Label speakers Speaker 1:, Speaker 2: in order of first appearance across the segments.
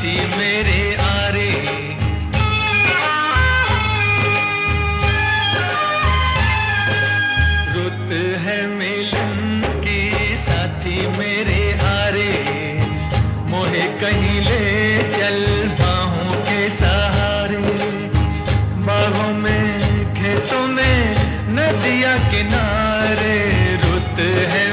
Speaker 1: थी मेरे आरे। रुत है मिलन के साथी मेरे आरे। मोहे कहीं ले चल बाहों के सहारे। बाहों में, खेतों में, नदिया किनारे। रुत है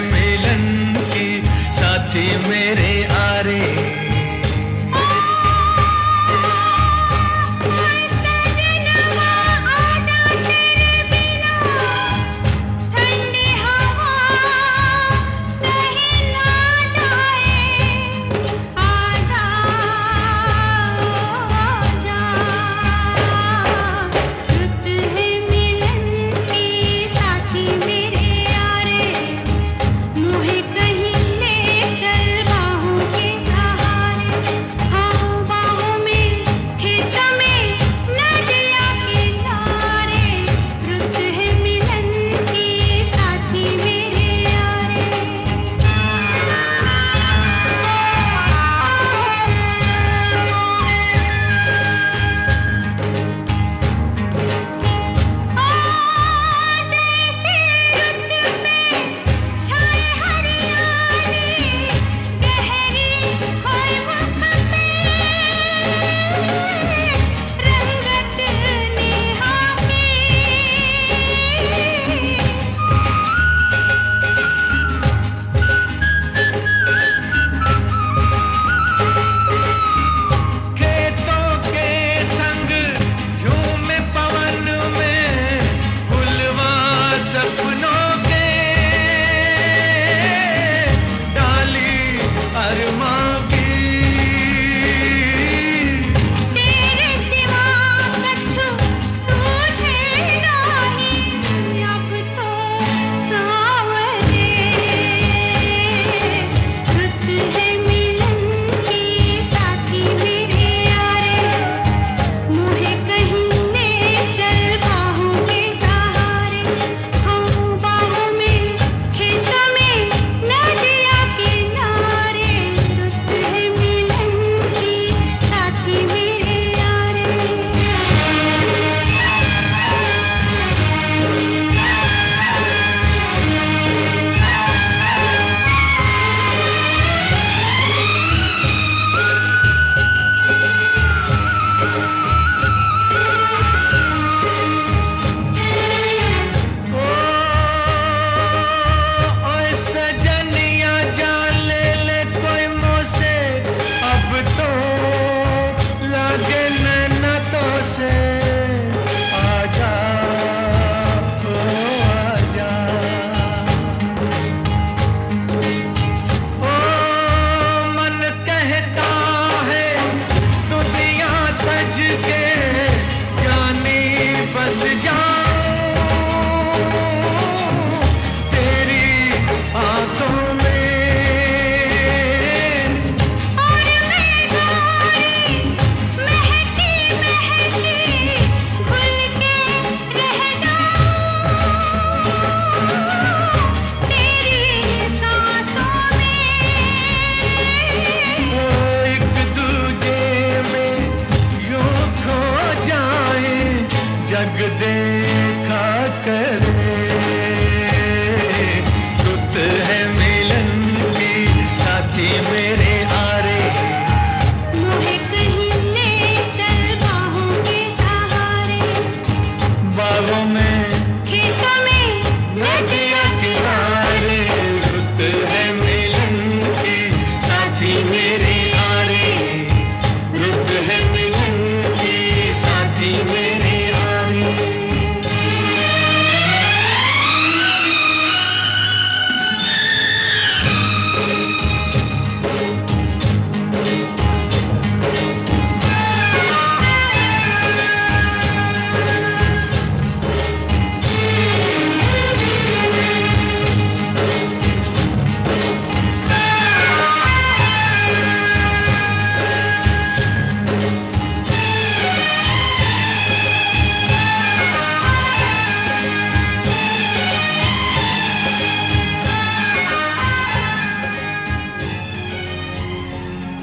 Speaker 1: love will make